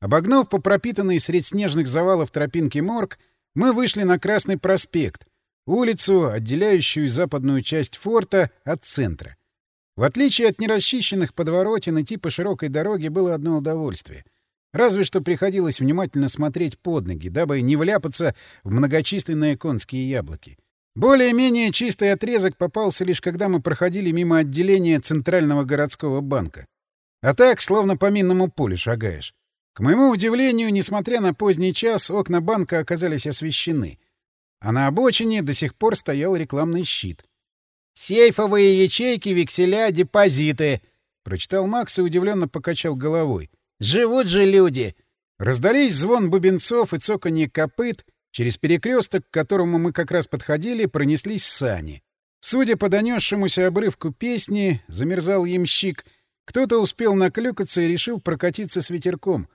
Обогнув по пропитанной средь снежных завалов тропинке морг, мы вышли на Красный проспект, улицу, отделяющую западную часть форта от центра. В отличие от нерасчищенных подворотен, идти по широкой дороге было одно удовольствие. Разве что приходилось внимательно смотреть под ноги, дабы не вляпаться в многочисленные конские яблоки. Более-менее чистый отрезок попался лишь когда мы проходили мимо отделения Центрального городского банка. А так, словно по минному полю шагаешь. К моему удивлению, несмотря на поздний час, окна банка оказались освещены. А на обочине до сих пор стоял рекламный щит. «Сейфовые ячейки, векселя, депозиты!» — прочитал Макс и удивленно покачал головой. «Живут же люди!» Раздались звон бубенцов и цоканье копыт. Через перекресток, к которому мы как раз подходили, пронеслись сани. Судя по донесшемуся обрывку песни, замерзал ямщик, кто-то успел наклюкаться и решил прокатиться с ветерком.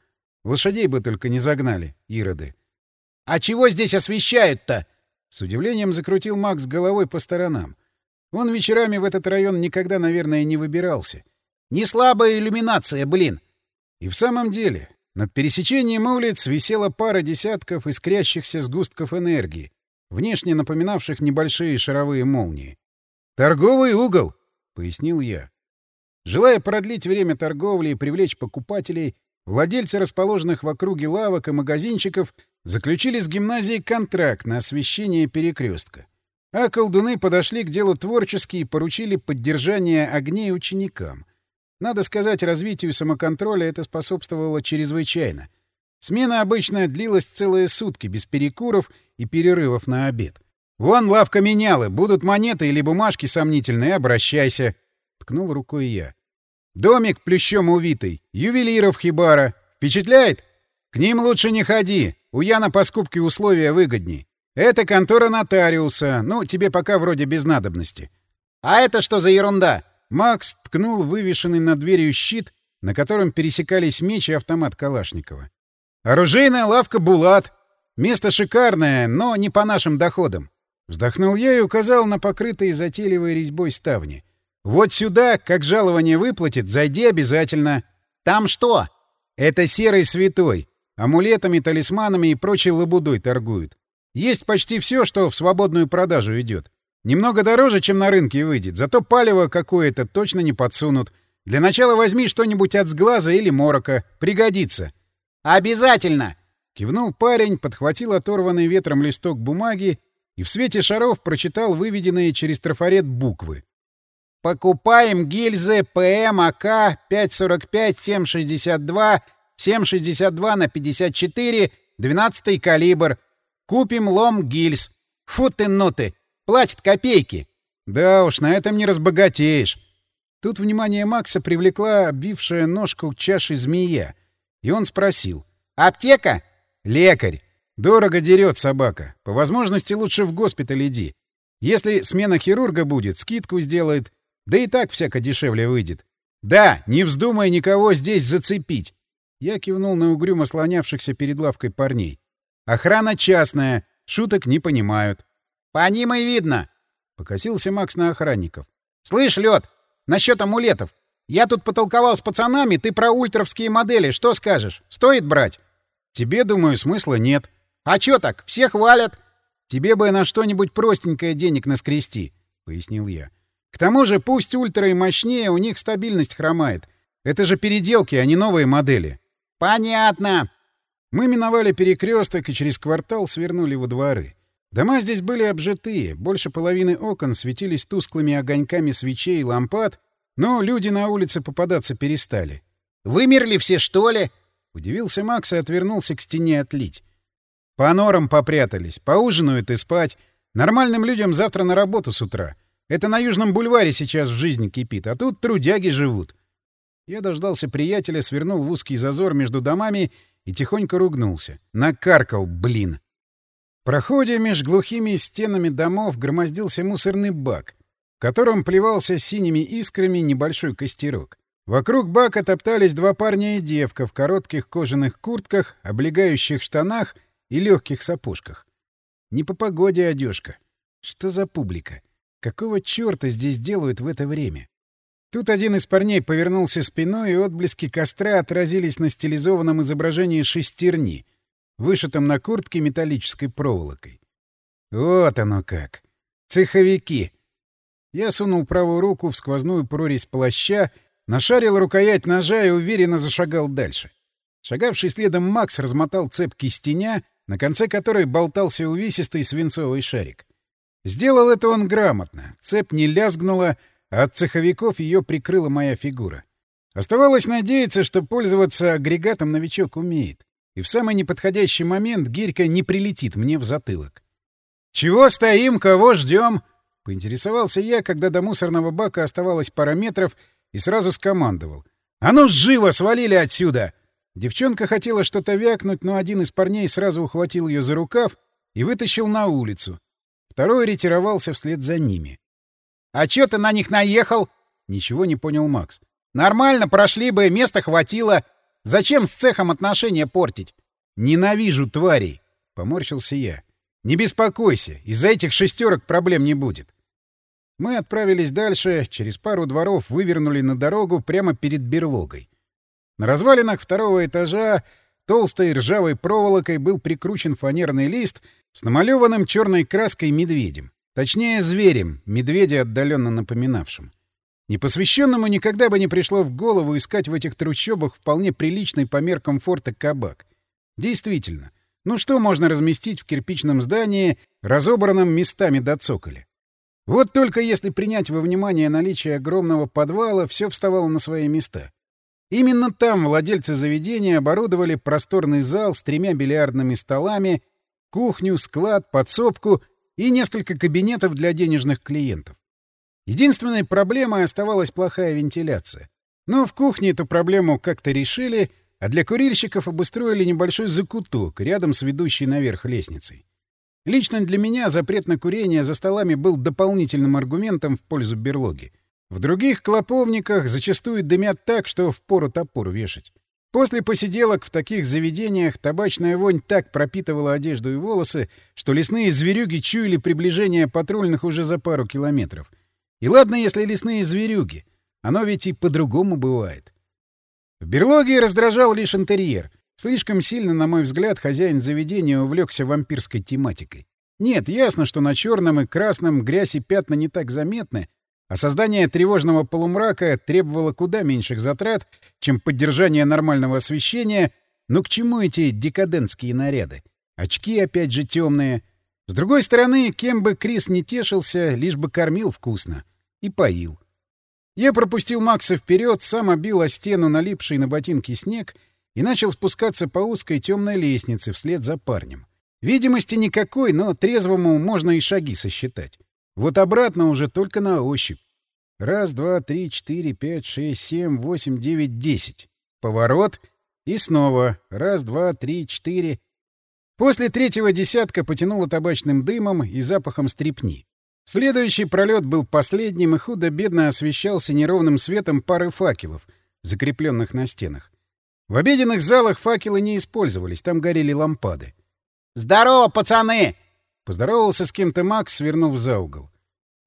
Лошадей бы только не загнали, ироды. — А чего здесь освещают-то? С удивлением закрутил Макс головой по сторонам. Он вечерами в этот район никогда, наверное, не выбирался. Не слабая иллюминация, блин. И в самом деле, над пересечением улиц висела пара десятков искрящихся сгустков энергии, внешне напоминавших небольшие шаровые молнии. «Торговый угол!» — пояснил я. Желая продлить время торговли и привлечь покупателей, владельцы расположенных в округе лавок и магазинчиков заключили с гимназией контракт на освещение перекрестка. А колдуны подошли к делу творчески и поручили поддержание огней ученикам. Надо сказать, развитию самоконтроля это способствовало чрезвычайно. Смена обычно длилась целые сутки, без перекуров и перерывов на обед. «Вон лавка менялы, будут монеты или бумажки сомнительные, обращайся», — ткнул рукой я. «Домик плющом увитый, ювелиров хибара. Впечатляет? К ним лучше не ходи, у Яна по скупке условия выгодней. Это контора нотариуса. Ну, тебе пока вроде без надобности. А это что за ерунда? Макс ткнул вывешенный над дверью щит, на котором пересекались меч и автомат Калашникова. Оружейная лавка «Булат». Место шикарное, но не по нашим доходам. Вздохнул я и указал на покрытые затейливой резьбой ставни. Вот сюда, как жалование выплатит, зайди обязательно. Там что? Это серый святой. Амулетами, талисманами и прочей лабудой торгуют. Есть почти все, что в свободную продажу идет. Немного дороже, чем на рынке выйдет, зато палево какое-то точно не подсунут. Для начала возьми что-нибудь от сглаза или морока. Пригодится. «Обязательно!» Кивнул парень, подхватил оторванный ветром листок бумаги и в свете шаров прочитал выведенные через трафарет буквы. «Покупаем гильзы ПМ АК 545-762, 762 на 54, 12 калибр, Купим лом гильз. Фу ты, ну ты! Платит копейки. Да уж, на этом не разбогатеешь. Тут внимание Макса привлекла обвившая ножку чаши змея. И он спросил. «Аптека?» «Лекарь. Дорого дерет собака. По возможности лучше в госпиталь иди. Если смена хирурга будет, скидку сделает. Да и так всяко дешевле выйдет. Да, не вздумай никого здесь зацепить. Я кивнул на угрюмо слонявшихся перед лавкой парней. Охрана частная, шуток не понимают. — По ним и видно. — покосился Макс на охранников. — Слышь, Лед, насчет амулетов. Я тут потолковал с пацанами, ты про ультровские модели что скажешь? Стоит брать? — Тебе, думаю, смысла нет. — А чё так? Все хвалят. — Тебе бы на что-нибудь простенькое денег наскрести, — пояснил я. — К тому же, пусть ультра и мощнее, у них стабильность хромает. Это же переделки, а не новые модели. — Понятно. Мы миновали перекресток и через квартал свернули во дворы. Дома здесь были обжитые, больше половины окон светились тусклыми огоньками свечей и лампад, но люди на улице попадаться перестали. «Вымерли все, что ли?» — удивился Макс и отвернулся к стене отлить. «По норам попрятались, поужинают и спать. Нормальным людям завтра на работу с утра. Это на Южном бульваре сейчас в жизни кипит, а тут трудяги живут». Я дождался приятеля, свернул в узкий зазор между домами и тихонько ругнулся. Накаркал, блин. В проходе меж глухими стенами домов громоздился мусорный бак, в котором плевался синими искрами небольшой костерок. Вокруг бака топтались два парня и девка в коротких кожаных куртках, облегающих штанах и легких сапожках. Не по погоде одежка. Что за публика? Какого черта здесь делают в это время? Тут один из парней повернулся спиной, и отблески костра отразились на стилизованном изображении шестерни, вышитом на куртке металлической проволокой. Вот оно как. Цеховики. Я сунул правую руку в сквозную прорезь плаща, нашарил рукоять ножа и уверенно зашагал дальше. Шагавший следом Макс размотал цепь стеня, на конце которой болтался увесистый свинцовый шарик. Сделал это он грамотно. Цепь не лязгнула, а от цеховиков ее прикрыла моя фигура. Оставалось надеяться, что пользоваться агрегатом новичок умеет, и в самый неподходящий момент гирька не прилетит мне в затылок. «Чего стоим, кого ждем?» — поинтересовался я, когда до мусорного бака оставалось пара метров, и сразу скомандовал. «А ну, живо, свалили отсюда!» Девчонка хотела что-то вякнуть, но один из парней сразу ухватил ее за рукав и вытащил на улицу. Второй ретировался вслед за ними. «А чё ты на них наехал?» — ничего не понял Макс. «Нормально, прошли бы, места хватило. Зачем с цехом отношения портить?» «Ненавижу тварей!» — поморщился я. Не беспокойся, из-за этих шестерок проблем не будет. Мы отправились дальше, через пару дворов вывернули на дорогу прямо перед берлогой. На развалинах второго этажа толстой ржавой проволокой был прикручен фанерный лист с намалеванным черной краской медведем. Точнее, зверем, медведя отдаленно напоминавшим. Непосвященному никогда бы не пришло в голову искать в этих трущобах вполне приличный по меркам форта кабак. Действительно, ну что можно разместить в кирпичном здании, разобранном местами до цоколя? Вот только если принять во внимание наличие огромного подвала, все вставало на свои места. Именно там владельцы заведения оборудовали просторный зал с тремя бильярдными столами, кухню, склад, подсобку и несколько кабинетов для денежных клиентов. Единственной проблемой оставалась плохая вентиляция. Но в кухне эту проблему как-то решили — а для курильщиков обустроили небольшой закуток рядом с ведущей наверх лестницей. Лично для меня запрет на курение за столами был дополнительным аргументом в пользу берлоги. В других клоповниках зачастую дымят так, что впору топор вешать. После посиделок в таких заведениях табачная вонь так пропитывала одежду и волосы, что лесные зверюги чуяли приближение патрульных уже за пару километров. И ладно, если лесные зверюги. Оно ведь и по-другому бывает. В берлоге раздражал лишь интерьер. Слишком сильно, на мой взгляд, хозяин заведения увлекся вампирской тематикой. Нет, ясно, что на черном и красном грязь и пятна не так заметны, а создание тревожного полумрака требовало куда меньших затрат, чем поддержание нормального освещения, но к чему эти декадентские наряды? Очки опять же темные. С другой стороны, кем бы Крис не тешился, лишь бы кормил вкусно. И поил. Я пропустил Макса вперед, сам обил о стену налипший на ботинки снег и начал спускаться по узкой темной лестнице вслед за парнем. Видимости никакой, но трезвому можно и шаги сосчитать. Вот обратно уже только на ощупь. Раз, два, три, четыре, пять, шесть, семь, восемь, девять, десять. Поворот. И снова. Раз, два, три, четыре. После третьего десятка потянуло табачным дымом и запахом стрепни. Следующий пролет был последним и худо-бедно освещался неровным светом пары факелов, закрепленных на стенах. В обеденных залах факелы не использовались, там горели лампады. «Здорово, пацаны!» — поздоровался с кем-то Макс, свернув за угол.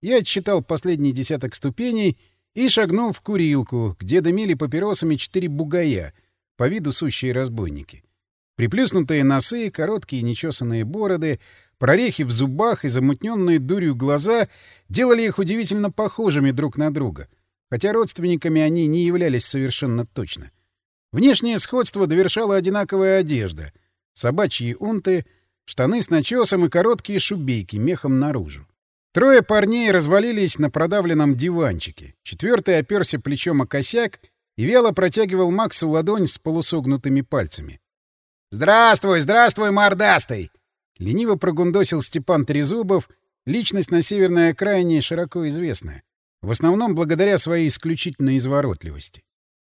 Я отсчитал последний десяток ступеней и шагнул в курилку, где дымили папиросами четыре бугая, по виду сущие разбойники. Приплюснутые носы, короткие нечесанные бороды, Прорехи в зубах и замутненные дурью глаза делали их удивительно похожими друг на друга, хотя родственниками они не являлись совершенно точно. Внешнее сходство довершала одинаковая одежда — собачьи унты, штаны с начесом и короткие шубейки мехом наружу. Трое парней развалились на продавленном диванчике. Четвертый оперся плечом о косяк и вяло протягивал Максу ладонь с полусогнутыми пальцами. «Здравствуй, здравствуй, мордастый!» Лениво прогундосил Степан Трезубов, личность на северной окраине широко известная, в основном благодаря своей исключительной изворотливости.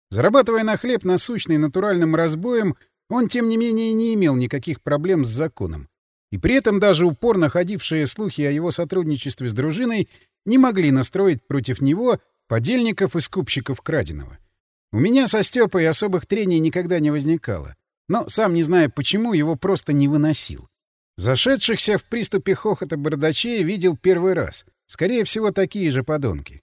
Зарабатывая на хлеб насущный натуральным разбоем, он, тем не менее, не имел никаких проблем с законом. И при этом даже упорно ходившие слухи о его сотрудничестве с дружиной не могли настроить против него подельников и скупщиков краденого. У меня со Степой особых трений никогда не возникало, но, сам не зная почему, его просто не выносил. Зашедшихся в приступе хохота бардачей видел первый раз. Скорее всего, такие же подонки.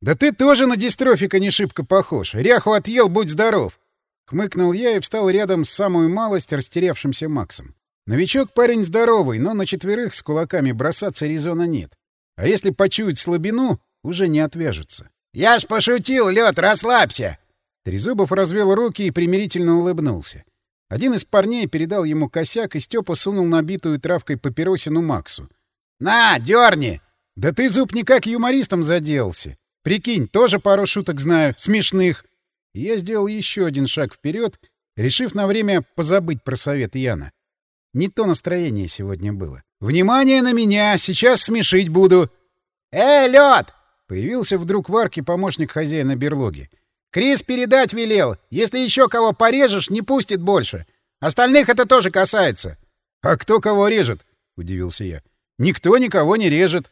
Да ты тоже на дистрофика не шибко похож. Ряху отъел, будь здоров. Хмыкнул я и встал рядом с самую малость растерявшимся Максом. Новичок парень здоровый, но на четверых с кулаками бросаться резона нет. А если почуять слабину, уже не отвяжутся. — Я ж пошутил, лед, расслабься! Трезубов развел руки и примирительно улыбнулся. Один из парней передал ему косяк, и Степа сунул набитую травкой папиросину Максу. — На, дерни! — Да ты, зуб, никак юмористом заделался. Прикинь, тоже пару шуток знаю, смешных. И я сделал еще один шаг вперед, решив на время позабыть про совет Яна. Не то настроение сегодня было. «Внимание на меня! Сейчас смешить буду!» «Эй, лед!» — появился вдруг в арке помощник хозяина берлоги. «Крис передать велел. Если еще кого порежешь, не пустит больше. Остальных это тоже касается». «А кто кого режет?» — удивился я. «Никто никого не режет».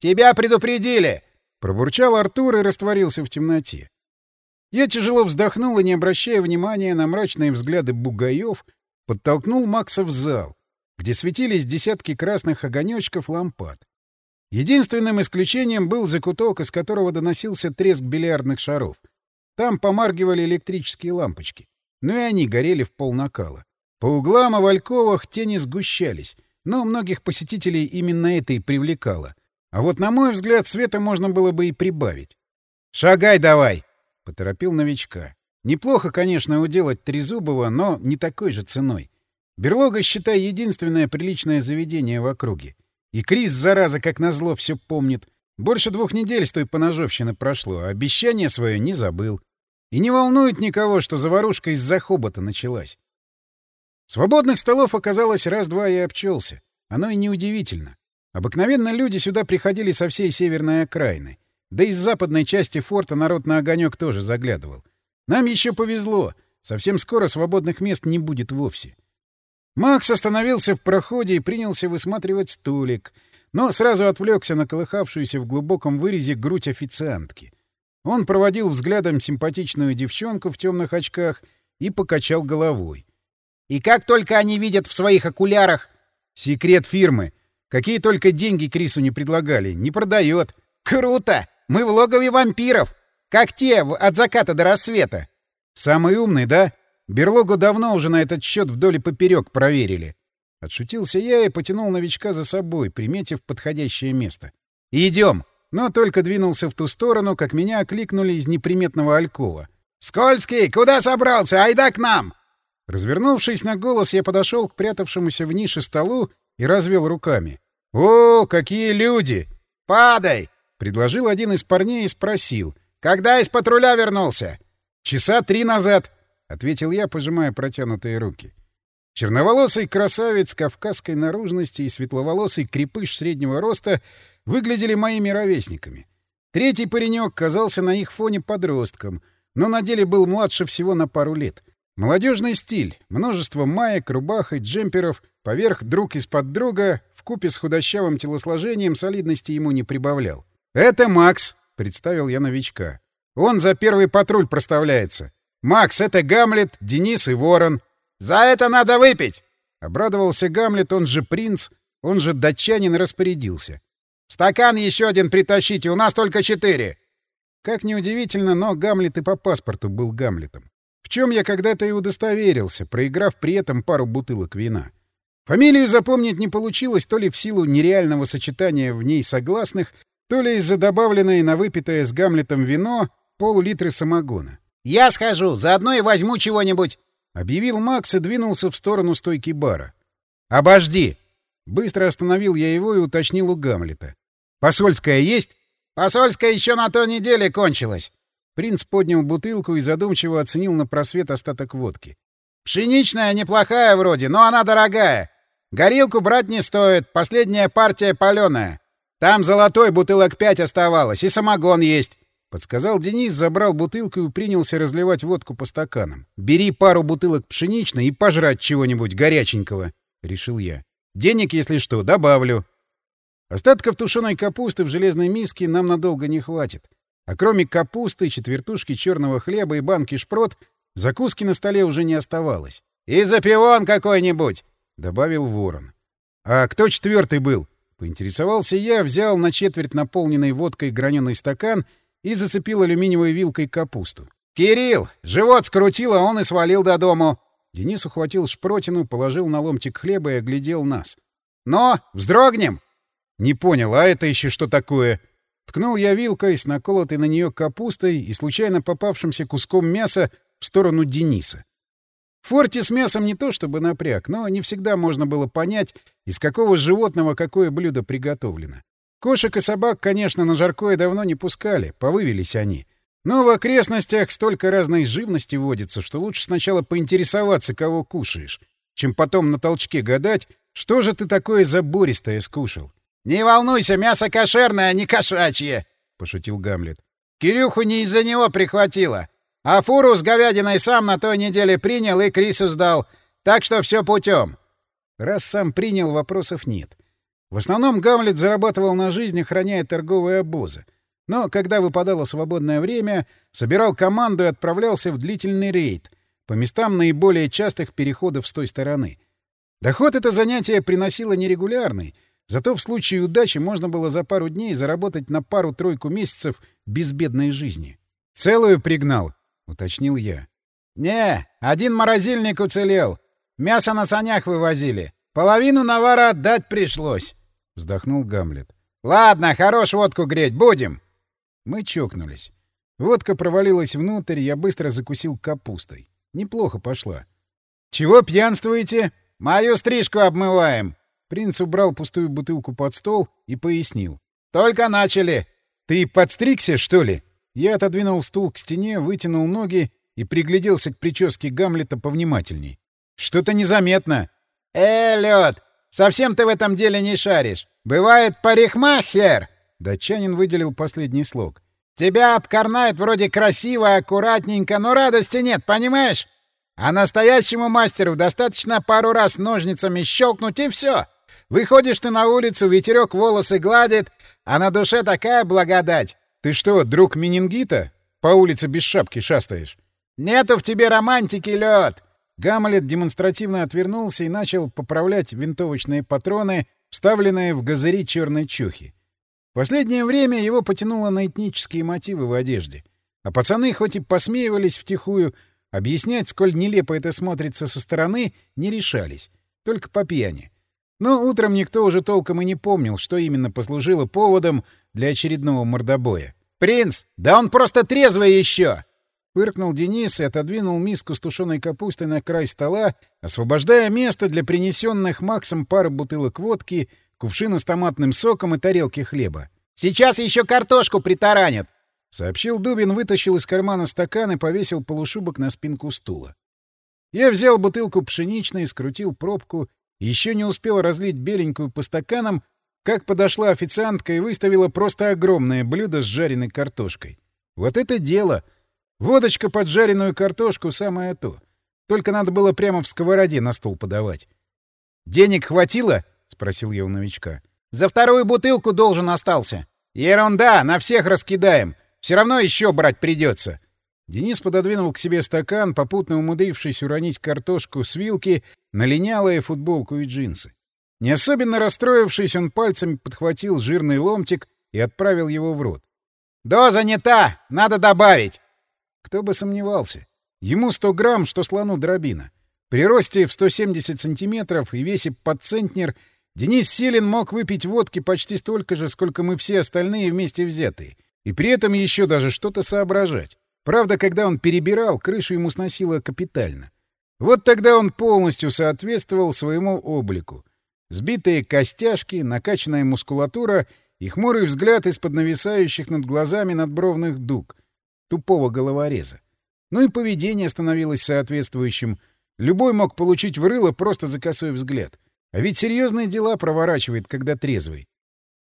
«Тебя предупредили!» — пробурчал Артур и растворился в темноте. Я тяжело вздохнул и, не обращая внимания на мрачные взгляды бугаев, подтолкнул Макса в зал, где светились десятки красных огонечков лампад. Единственным исключением был закуток, из которого доносился треск бильярдных шаров. Там помаргивали электрические лампочки, но и они горели в пол накала. По углам альковах тени сгущались, но многих посетителей именно это и привлекало. А вот, на мой взгляд, света можно было бы и прибавить. «Шагай давай!» — поторопил новичка. Неплохо, конечно, уделать Трезубова, но не такой же ценой. Берлога, считай, единственное приличное заведение в округе. И Крис, зараза, как назло, все помнит. Больше двух недель с той поножовщины прошло, а обещание свое не забыл. И не волнует никого, что заварушка из-за хобота началась. Свободных столов оказалось раз-два и обчелся. Оно и неудивительно. Обыкновенно люди сюда приходили со всей северной окраины. Да и с западной части форта народ на огонек тоже заглядывал. Нам еще повезло. Совсем скоро свободных мест не будет вовсе. Макс остановился в проходе и принялся высматривать столик, но сразу отвлекся на колыхавшуюся в глубоком вырезе грудь официантки. Он проводил взглядом симпатичную девчонку в темных очках и покачал головой. «И как только они видят в своих окулярах...» «Секрет фирмы. Какие только деньги Крису не предлагали. Не продает». «Круто! Мы в логове вампиров!» Как те от заката до рассвета. Самый умный, да? Берлогу давно уже на этот счет вдоль и поперек проверили. Отшутился я и потянул новичка за собой, приметив подходящее место. «Идем!» Но только двинулся в ту сторону, как меня окликнули из неприметного алькова. «Скользкий, куда собрался? Айда к нам!» Развернувшись на голос, я подошел к прятавшемуся в нише столу и развел руками. «О, какие люди!» «Падай!» — предложил один из парней и спросил. Когда из патруля вернулся? Часа три назад, ответил я, пожимая протянутые руки. Черноволосый красавец кавказской наружности и светловолосый крепыш среднего роста выглядели моими ровесниками. Третий паренек казался на их фоне подростком, но на деле был младше всего на пару лет. Молодежный стиль, множество маек, рубах и джемперов, поверх друг из-под друга, вкупе с худощавым телосложением солидности ему не прибавлял. «Это Макс», — представил я новичка. «Он за первый патруль проставляется. Макс, это Гамлет, Денис и Ворон». «За это надо выпить!» Обрадовался Гамлет, он же принц, он же датчанин, распорядился. «Стакан еще один притащите, у нас только четыре!» Как неудивительно, но Гамлет и по паспорту был Гамлетом. В чем я когда-то и удостоверился, проиграв при этом пару бутылок вина. Фамилию запомнить не получилось то ли в силу нереального сочетания в ней согласных, то ли из-за добавленной на выпитое с Гамлетом вино пол-литры самогона. «Я схожу, заодно и возьму чего-нибудь», — объявил Макс и двинулся в сторону стойки бара. «Обожди!» Быстро остановил я его и уточнил у Гамлета. «Посольская есть?» «Посольская еще на той неделе кончилась». Принц поднял бутылку и задумчиво оценил на просвет остаток водки. «Пшеничная неплохая вроде, но она дорогая. Горилку брать не стоит, последняя партия паленая. Там золотой бутылок пять оставалось, и самогон есть. — подсказал Денис, забрал бутылку и принялся разливать водку по стаканам. «Бери пару бутылок пшеничной и пожрать чего-нибудь горяченького», — решил я. «Денег, если что, добавлю». Остатков тушеной капусты в железной миске нам надолго не хватит. А кроме капусты, четвертушки черного хлеба и банки шпрот, закуски на столе уже не оставалось. «И запивон какой-нибудь!» — добавил ворон. «А кто четвертый был?» Поинтересовался я, взял на четверть наполненный водкой граненый стакан и зацепил алюминиевой вилкой капусту. «Кирилл! Живот скрутило, он и свалил до дому!» Денис ухватил шпротину, положил на ломтик хлеба и оглядел нас. «Но! Вздрогнем!» «Не понял, а это еще что такое?» Ткнул я вилкой с наколотой на нее капустой и случайно попавшимся куском мяса в сторону Дениса. В форте с мясом не то чтобы напряг, но не всегда можно было понять, из какого животного какое блюдо приготовлено. Кошек и собак, конечно, на жаркое давно не пускали, повывелись они. Но в окрестностях столько разной живности водится, что лучше сначала поинтересоваться, кого кушаешь, чем потом на толчке гадать, что же ты такое забористое скушал. — Не волнуйся, мясо кошерное, а не кошачье, — пошутил Гамлет. — Кирюху не из-за него прихватило. А фуру с говядиной сам на той неделе принял и Крису сдал. Так что все путем. Раз сам принял, вопросов нет. В основном Гамлет зарабатывал на жизнь, охраняя торговые обозы. Но, когда выпадало свободное время, собирал команду и отправлялся в длительный рейд по местам наиболее частых переходов с той стороны. Доход это занятие приносило нерегулярный, зато в случае удачи можно было за пару дней заработать на пару-тройку месяцев безбедной жизни. «Целую пригнал», — уточнил я. «Не, один морозильник уцелел. Мясо на санях вывозили. Половину навара отдать пришлось», — вздохнул Гамлет. «Ладно, хорош водку греть, будем». Мы чокнулись. Водка провалилась внутрь, я быстро закусил капустой. Неплохо пошла. «Чего пьянствуете?» «Мою стрижку обмываем». Принц убрал пустую бутылку под стол и пояснил. «Только начали». «Ты подстригся, что ли?» Я отодвинул стул к стене, вытянул ноги и пригляделся к прическе Гамлета повнимательней. «Что-то незаметно». «Э, лед, совсем ты в этом деле не шаришь. Бывает парикмахер!» Датчанин выделил последний слог. «Тебя обкорнают вроде красиво, аккуратненько, но радости нет, понимаешь? А настоящему мастеру достаточно пару раз ножницами щелкнуть, и все. Выходишь ты на улицу, ветерек волосы гладит, а на душе такая благодать. Ты что, друг менингита? По улице без шапки шастаешь? Нету в тебе романтики, лед. Гамлет демонстративно отвернулся и начал поправлять винтовочные патроны, вставленные в газыри черной чухи. В последнее время его потянуло на этнические мотивы в одежде. А пацаны, хоть и посмеивались втихую, объяснять, сколь нелепо это смотрится со стороны, не решались. Только по пьяни. Но утром никто уже толком и не помнил, что именно послужило поводом для очередного мордобоя. «Принц! Да он просто трезвый еще!» Пыркнул Денис и отодвинул миску с тушеной капустой на край стола, освобождая место для принесенных Максом пары бутылок водки, кувшина с томатным соком и тарелки хлеба. «Сейчас еще картошку притаранят!» — сообщил Дубин, вытащил из кармана стакан и повесил полушубок на спинку стула. Я взял бутылку пшеничной, скрутил пробку, еще не успел разлить беленькую по стаканам, как подошла официантка и выставила просто огромное блюдо с жареной картошкой. Вот это дело! Водочка под жареную картошку — самое то. Только надо было прямо в сковороде на стол подавать. «Денег хватило?» — спросил я у новичка. «За вторую бутылку должен остался». «Ерунда, на всех раскидаем. Все равно еще брать придется». Денис пододвинул к себе стакан, попутно умудрившись уронить картошку с вилки на линялые футболку и джинсы. Не особенно расстроившись, он пальцами подхватил жирный ломтик и отправил его в рот. «Доза не та! Надо добавить!» Кто бы сомневался. Ему 100 грамм, что слону дробина. При росте в 170 сантиметров и весе под центнер Денис Селин мог выпить водки почти столько же, сколько мы все остальные вместе взятые. И при этом еще даже что-то соображать. Правда, когда он перебирал, крышу ему сносило капитально. Вот тогда он полностью соответствовал своему облику — Сбитые костяшки, накачанная мускулатура и хмурый взгляд из-под нависающих над глазами надбровных дуг. Тупого головореза. Ну и поведение становилось соответствующим. Любой мог получить в рыло просто за косой взгляд. А ведь серьезные дела проворачивает, когда трезвый.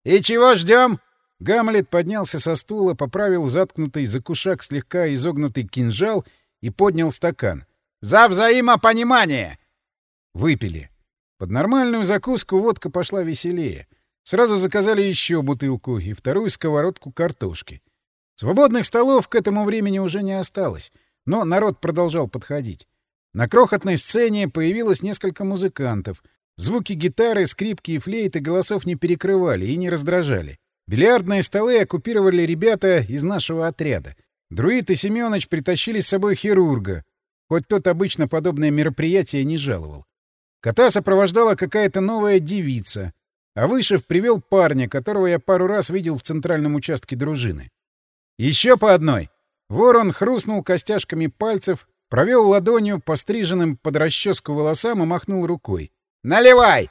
«И чего ждем?» Гамлет поднялся со стула, поправил заткнутый за кушак слегка изогнутый кинжал и поднял стакан. «За взаимопонимание!» Выпили. Под нормальную закуску водка пошла веселее. Сразу заказали еще бутылку и вторую сковородку картошки. Свободных столов к этому времени уже не осталось, но народ продолжал подходить. На крохотной сцене появилось несколько музыкантов. Звуки гитары, скрипки и флейты голосов не перекрывали и не раздражали. Бильярдные столы оккупировали ребята из нашего отряда. Друид и Семёныч притащили с собой хирурга, хоть тот обычно подобное мероприятие не жаловал. Кота сопровождала какая-то новая девица, а Вышев привел парня, которого я пару раз видел в центральном участке дружины. Еще по одной. Ворон хрустнул костяшками пальцев, провел ладонью по стриженным под расческу волосам и махнул рукой. «Наливай!»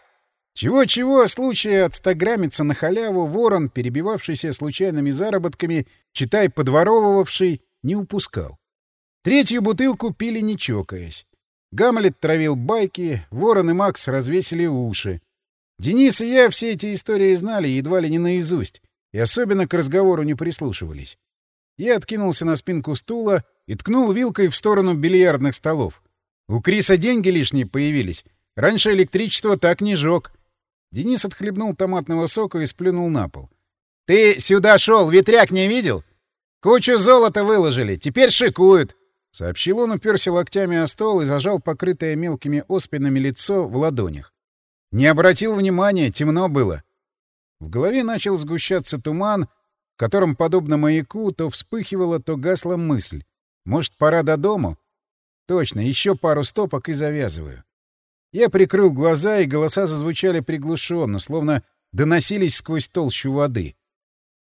Чего-чего, случая отстаграмиться на халяву, ворон, перебивавшийся случайными заработками, читай, подворовывавший, не упускал. Третью бутылку пили не чокаясь. Гамлет травил байки, Ворон и Макс развесили уши. Денис и я все эти истории знали едва ли не наизусть, и особенно к разговору не прислушивались. Я откинулся на спинку стула и ткнул вилкой в сторону бильярдных столов. У Криса деньги лишние появились. Раньше электричество так не жег. Денис отхлебнул томатного сока и сплюнул на пол. — Ты сюда шел, ветряк не видел? Кучу золота выложили, теперь шикуют. Сообщил он, уперся локтями о стол и зажал покрытое мелкими оспинами лицо в ладонях. Не обратил внимания, темно было. В голове начал сгущаться туман, в котором, подобно маяку, то вспыхивала, то гасла мысль. Может, пора до дому? Точно, еще пару стопок и завязываю. Я прикрыл глаза, и голоса зазвучали приглушенно, словно доносились сквозь толщу воды.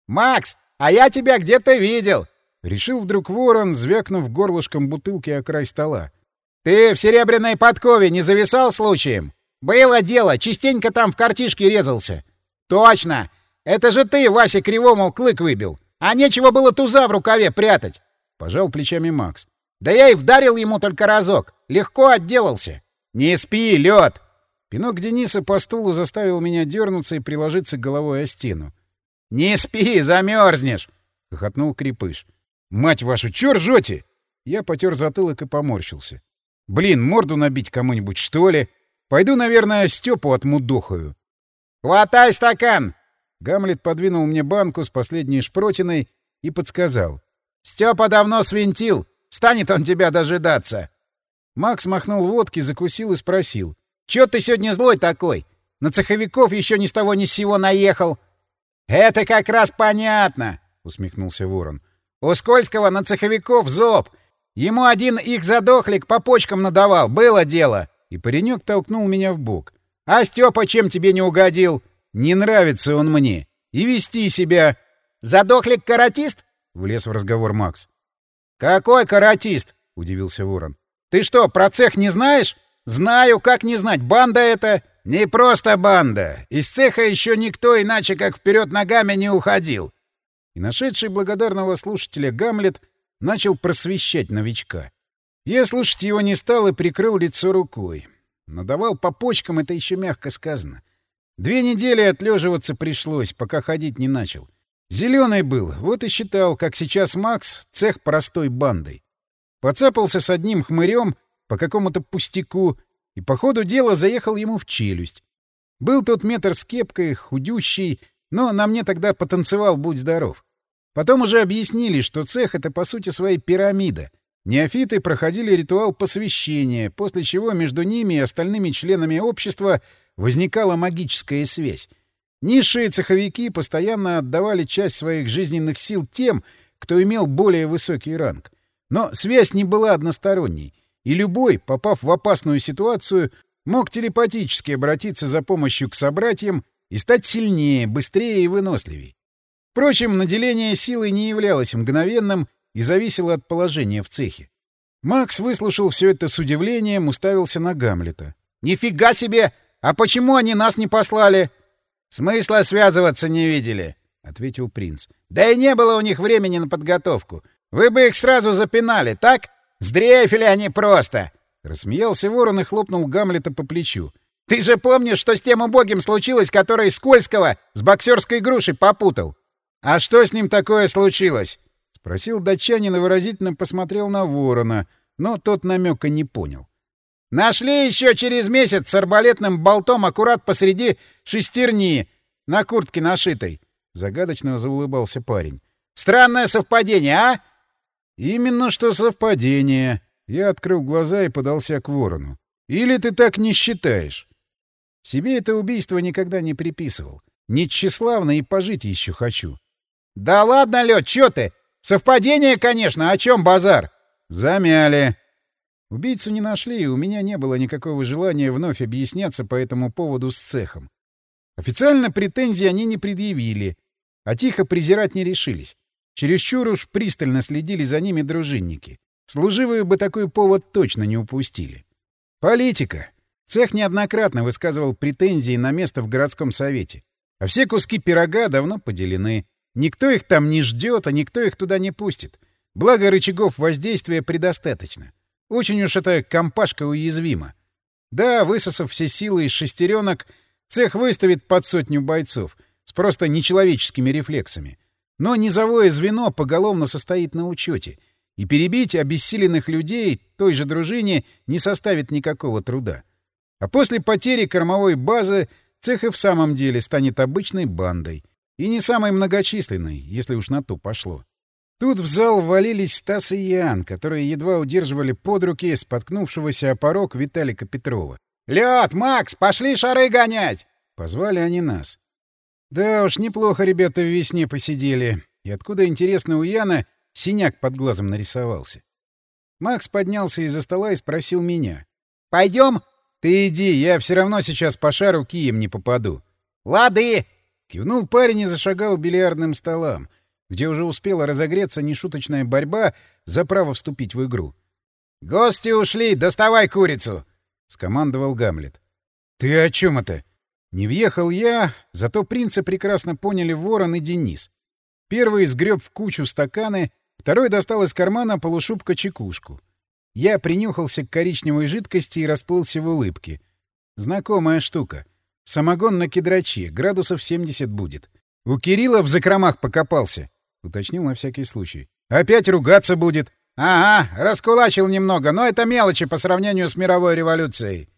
«Макс, а я тебя где-то видел! Решил вдруг ворон, звякнув горлышком бутылки о край стола. «Ты в серебряной подкове не зависал случаем? Было дело, частенько там в картишке резался». «Точно! Это же ты, Вася Кривому, клык выбил! А нечего было туза в рукаве прятать!» Пожал плечами Макс. «Да я и вдарил ему только разок. Легко отделался. Не спи, лед!» Пинок Дениса по стулу заставил меня дернуться и приложиться головой о стену. «Не спи, замерзнешь!» — хохотнул Крепыш. «Мать вашу, чё ржёте?» Я потер затылок и поморщился. «Блин, морду набить кому-нибудь, что ли? Пойду, наверное, Стёпу отмудохаю». «Хватай стакан!» Гамлет подвинул мне банку с последней шпротиной и подсказал. «Стёпа давно свинтил. Станет он тебя дожидаться». Макс махнул водки, закусил и спросил. «Чё ты сегодня злой такой? На цеховиков еще ни с того ни с сего наехал». «Это как раз понятно», — усмехнулся Ворон. У Скользкого на цеховиков зоб. Ему один их задохлик по почкам надавал. Было дело. И паренек толкнул меня в бок. А Степа чем тебе не угодил? Не нравится он мне. И вести себя... Задохлик-каратист? Влез в разговор Макс. Какой каратист? Удивился Ворон. Ты что, про цех не знаешь? Знаю, как не знать. Банда это... Не просто банда. Из цеха еще никто иначе как вперед ногами не уходил и нашедший благодарного слушателя Гамлет начал просвещать новичка. Я слушать его не стал и прикрыл лицо рукой. Надавал по почкам, это еще мягко сказано. Две недели отлеживаться пришлось, пока ходить не начал. Зеленый был, вот и считал, как сейчас Макс, цех простой бандой. Поцапался с одним хмырем по какому-то пустяку и по ходу дела заехал ему в челюсть. Был тот метр с кепкой, худющий, но на мне тогда потанцевал «Будь здоров». Потом уже объяснили, что цех — это по сути своей пирамида. Неофиты проходили ритуал посвящения, после чего между ними и остальными членами общества возникала магическая связь. Низшие цеховики постоянно отдавали часть своих жизненных сил тем, кто имел более высокий ранг. Но связь не была односторонней, и любой, попав в опасную ситуацию, мог телепатически обратиться за помощью к собратьям и стать сильнее, быстрее и выносливее. Впрочем, наделение силой не являлось мгновенным и зависело от положения в цехе. Макс выслушал все это с удивлением, уставился на Гамлета. «Нифига себе! А почему они нас не послали?» «Смысла связываться не видели», — ответил принц. «Да и не было у них времени на подготовку. Вы бы их сразу запинали, так? Сдрейфили они просто!» Рассмеялся ворон и хлопнул Гамлета по плечу. Ты же помнишь, что с тем убогим случилось, который Скользкого с боксерской грушей попутал? — А что с ним такое случилось? — спросил датчанин и выразительно посмотрел на ворона, но тот намека не понял. — Нашли еще через месяц с арбалетным болтом аккурат посреди шестерни на куртке нашитой. Загадочно заулыбался парень. — Странное совпадение, а? — Именно что совпадение. Я открыл глаза и подался к ворону. — Или ты так не считаешь? Себе это убийство никогда не приписывал. Не тщеславно и пожить еще хочу. — Да ладно, Лёд, чё ты? Совпадение, конечно, о чем базар? — Замяли. Убийцу не нашли, и у меня не было никакого желания вновь объясняться по этому поводу с цехом. Официально претензий они не предъявили, а тихо презирать не решились. Чересчур уж пристально следили за ними дружинники. Служивые бы такой повод точно не упустили. Политика. Цех неоднократно высказывал претензии на место в городском совете. А все куски пирога давно поделены. Никто их там не ждет, а никто их туда не пустит. Благо рычагов воздействия предостаточно. Очень уж эта компашка уязвима. Да, высосав все силы из шестеренок, цех выставит под сотню бойцов с просто нечеловеческими рефлексами. Но низовое звено поголовно состоит на учете, и перебить обессиленных людей той же дружине не составит никакого труда. А после потери кормовой базы цех и в самом деле станет обычной бандой. И не самой многочисленной, если уж на то пошло. Тут в зал ввалились Стас и Ян, которые едва удерживали под руки споткнувшегося о порог Виталика Петрова. «Лед, Макс, пошли шары гонять!» Позвали они нас. Да уж, неплохо ребята в весне посидели. И откуда, интересно, у Яна синяк под глазом нарисовался? Макс поднялся из-за стола и спросил меня. «Пойдем?» «Ты иди, я все равно сейчас по шару кием не попаду». «Лады!» Кивнул парень и зашагал бильярдным столам, где уже успела разогреться нешуточная борьба за право вступить в игру. «Гости ушли, доставай курицу!» — скомандовал Гамлет. «Ты о чем это?» Не въехал я, зато принца прекрасно поняли Ворон и Денис. Первый сгреб в кучу стаканы, второй достал из кармана полушубка-чекушку. Я принюхался к коричневой жидкости и расплылся в улыбке. Знакомая штука. Самогон на кедраче, градусов 70 будет. У Кирилла в закромах покопался, — уточнил на всякий случай. Опять ругаться будет. — Ага, раскулачил немного, но это мелочи по сравнению с мировой революцией.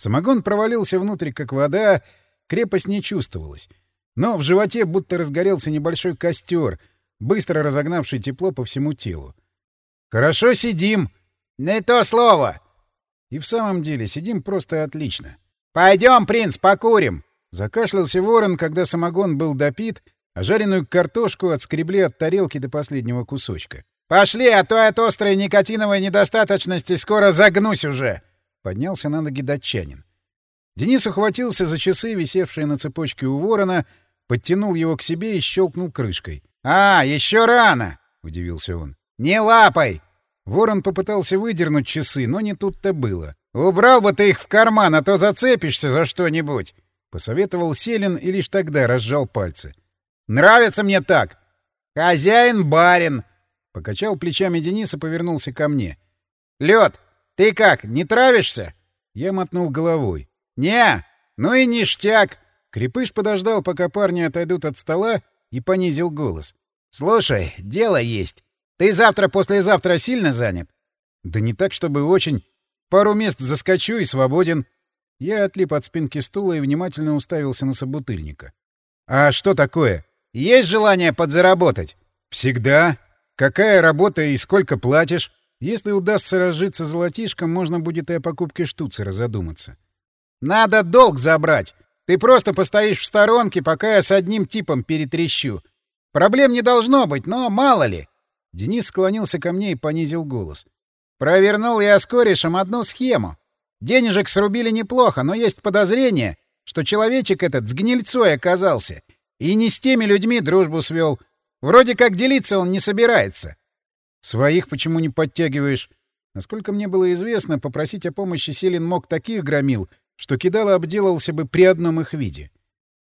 Самогон провалился внутрь, как вода, крепость не чувствовалась. Но в животе будто разгорелся небольшой костер, быстро разогнавший тепло по всему телу. «Хорошо сидим!» «Не то слово!» И в самом деле сидим просто отлично. «Пойдем, принц, покурим!» Закашлялся ворон, когда самогон был допит, а жареную картошку отскребли от тарелки до последнего кусочка. «Пошли, а то от острой никотиновой недостаточности скоро загнусь уже!» Поднялся на ноги датчанин. Денис ухватился за часы, висевшие на цепочке у ворона, подтянул его к себе и щелкнул крышкой. — А, еще рано! — удивился он. — Не лапай! Ворон попытался выдернуть часы, но не тут-то было. — Убрал бы ты их в карман, а то зацепишься за что-нибудь! — посоветовал Селин и лишь тогда разжал пальцы. — Нравится мне так! Хозяин барин! — покачал плечами Денис и повернулся ко мне. — Лед, ты как, не травишься? Я мотнул головой. Не, ну и ништяк. Крепыш подождал, пока парни отойдут от стола, и понизил голос. Слушай, дело есть. Ты завтра-послезавтра сильно занят? Да не так, чтобы очень. Пару мест заскочу и свободен. Я отлип от спинки стула и внимательно уставился на собутыльника. А что такое? Есть желание подзаработать? Всегда. Какая работа и сколько платишь? Если удастся разжиться золотишком, можно будет и о покупке штуцера задуматься. Надо долг забрать. Ты просто постоишь в сторонке, пока я с одним типом перетрещу. Проблем не должно быть, но мало ли. Денис склонился ко мне и понизил голос. Провернул я с корешем одну схему. Денежек срубили неплохо, но есть подозрение, что человечек этот с гнильцой оказался и не с теми людьми дружбу свел. Вроде как делиться он не собирается. Своих почему не подтягиваешь? Насколько мне было известно, попросить о помощи Селин мог таких громил, что кидало обделался бы при одном их виде.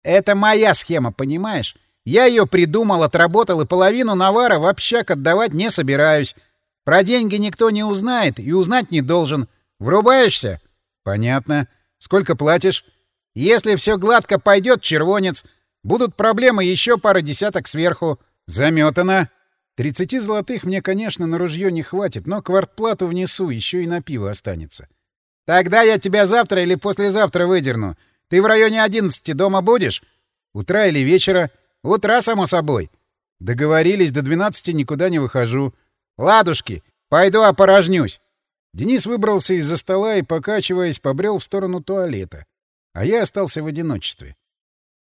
Это моя схема, понимаешь? Я ее придумал, отработал, и половину навара в общак отдавать не собираюсь. Про деньги никто не узнает и узнать не должен. Врубаешься? Понятно. Сколько платишь? Если все гладко пойдет, червонец. Будут проблемы еще пара десяток сверху. Заметано. Тридцати золотых мне, конечно, на ружье не хватит, но квартплату внесу, еще и на пиво останется. — Тогда я тебя завтра или послезавтра выдерну. Ты в районе одиннадцати дома будешь? — Утра или вечера? — Утра, само собой. — Договорились, до двенадцати никуда не выхожу. — Ладушки, пойду опорожнюсь. Денис выбрался из-за стола и, покачиваясь, побрел в сторону туалета. А я остался в одиночестве.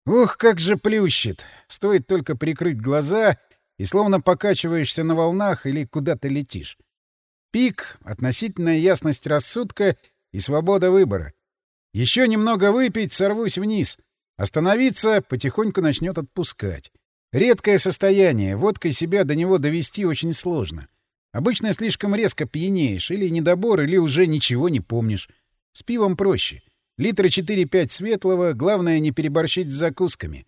Ух, как же плющит! Стоит только прикрыть глаза, и словно покачиваешься на волнах или куда-то летишь. Пик, относительная ясность рассудка и свобода выбора. Еще немного выпить, сорвусь вниз. Остановиться потихоньку начнет отпускать. Редкое состояние, водкой себя до него довести очень сложно. Обычно слишком резко пьянеешь, или недобор, или уже ничего не помнишь. С пивом проще. Литра 4-5 светлого, главное не переборщить с закусками.